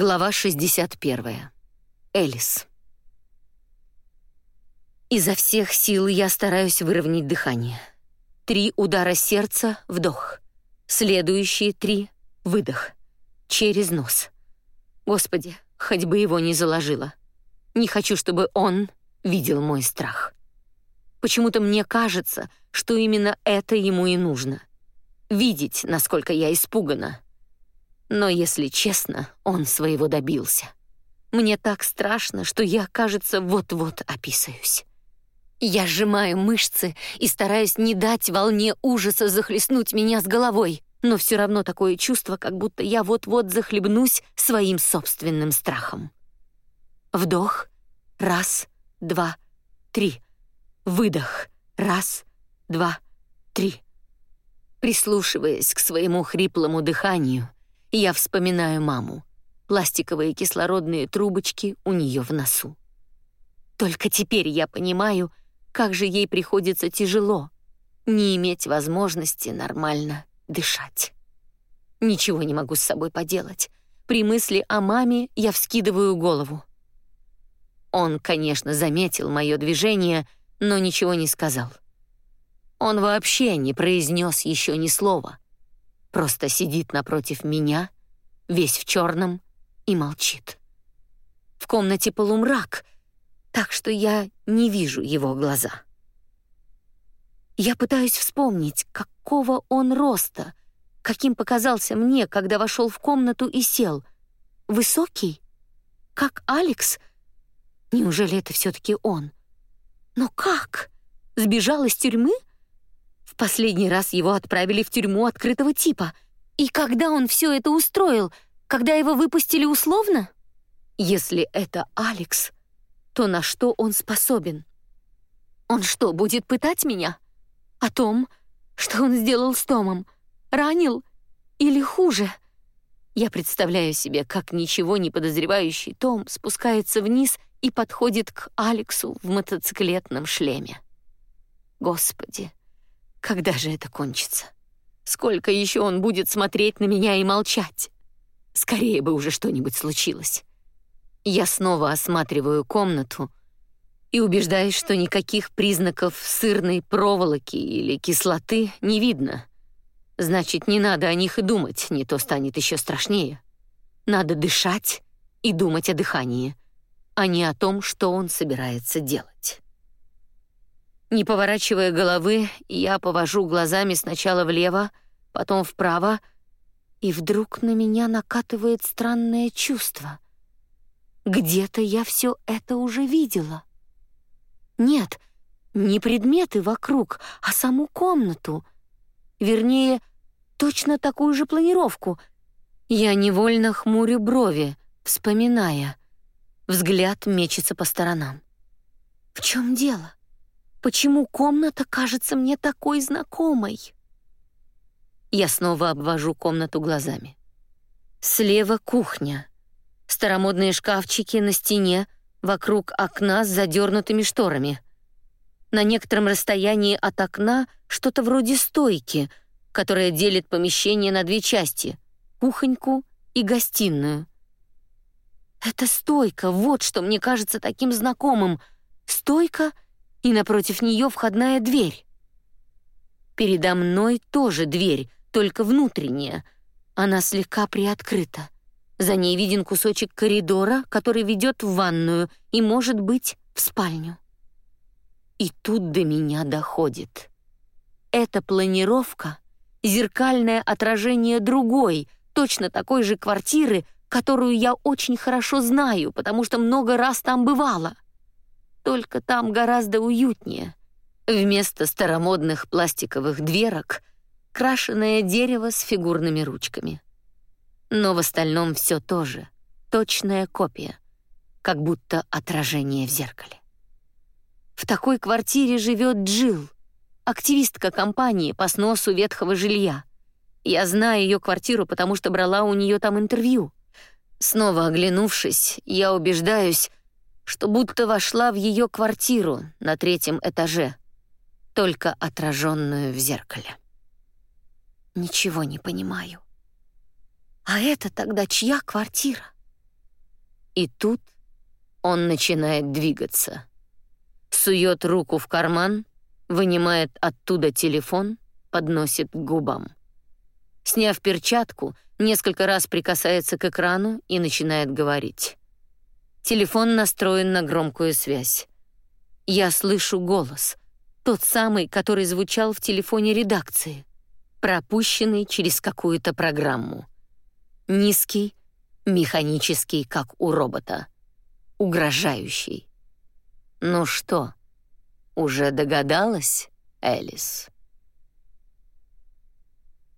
Глава 61. Элис. Изо всех сил я стараюсь выровнять дыхание. Три удара сердца — вдох. Следующие три — выдох. Через нос. Господи, хоть бы его не заложило. Не хочу, чтобы он видел мой страх. Почему-то мне кажется, что именно это ему и нужно. Видеть, насколько я испугана — но, если честно, он своего добился. Мне так страшно, что я, кажется, вот-вот описаюсь. Я сжимаю мышцы и стараюсь не дать волне ужаса захлестнуть меня с головой, но все равно такое чувство, как будто я вот-вот захлебнусь своим собственным страхом. Вдох. Раз, два, три. Выдох. Раз, два, три. Прислушиваясь к своему хриплому дыханию, я вспоминаю маму. Пластиковые кислородные трубочки у нее в носу. Только теперь я понимаю, как же ей приходится тяжело не иметь возможности нормально дышать. Ничего не могу с собой поделать. При мысли о маме я вскидываю голову. Он, конечно, заметил мое движение, но ничего не сказал. Он вообще не произнес еще ни слова — просто сидит напротив меня, весь в черном, и молчит. В комнате полумрак, так что я не вижу его глаза. Я пытаюсь вспомнить, какого он роста, каким показался мне, когда вошел в комнату и сел. Высокий? Как Алекс? Неужели это все-таки он? Но как? Сбежал из тюрьмы? Последний раз его отправили в тюрьму открытого типа. И когда он все это устроил? Когда его выпустили условно? Если это Алекс, то на что он способен? Он что, будет пытать меня? О том, что он сделал с Томом? Ранил? Или хуже? Я представляю себе, как ничего не подозревающий Том спускается вниз и подходит к Алексу в мотоциклетном шлеме. Господи, когда же это кончится? Сколько еще он будет смотреть на меня и молчать? Скорее бы уже что-нибудь случилось. Я снова осматриваю комнату и убеждаюсь, что никаких признаков сырной проволоки или кислоты не видно. Значит, не надо о них и думать, не то станет еще страшнее. Надо дышать и думать о дыхании, а не о том, что он собирается делать. Не поворачивая головы, я повожу глазами сначала влево, потом вправо, и вдруг на меня накатывает странное чувство. Где-то я все это уже видела. Нет, не предметы вокруг, а саму комнату. Вернее, точно такую же планировку. Я невольно хмурю брови, вспоминая. Взгляд мечется по сторонам. В чем дело? Почему комната кажется мне такой знакомой? Я снова обвожу комнату глазами. Слева кухня. Старомодные шкафчики на стене, вокруг окна с задернутыми шторами. На некотором расстоянии от окна что-то вроде стойки, которая делит помещение на две части — кухоньку и гостиную. Это стойка, вот что мне кажется таким знакомым. Стойка — и напротив нее входная дверь. Передо мной тоже дверь, только внутренняя. Она слегка приоткрыта. За ней виден кусочек коридора, который ведет в ванную и, может быть, в спальню. И тут до меня доходит. Эта планировка — зеркальное отражение другой, точно такой же квартиры, которую я очень хорошо знаю, потому что много раз там бывала — только там гораздо уютнее. Вместо старомодных пластиковых дверок — крашеное дерево с фигурными ручками. Но в остальном все тоже, точная копия, как будто отражение в зеркале. В такой квартире живет Джилл, активистка компании по сносу ветхого жилья. Я знаю ее квартиру, потому что брала у нее там интервью. Снова оглянувшись, я убеждаюсь, что будто вошла в ее квартиру на третьем этаже, только отраженную в зеркале. Ничего не понимаю. А это тогда чья квартира? И тут он начинает двигаться. Сует руку в карман, вынимает оттуда телефон, подносит к губам. Сняв перчатку, несколько раз прикасается к экрану и начинает говорить. Телефон настроен на громкую связь. Я слышу голос, тот самый, который звучал в телефоне редакции, пропущенный через какую-то программу. Низкий, механический, как у робота. Угрожающий. Ну что, уже догадалась, Элис?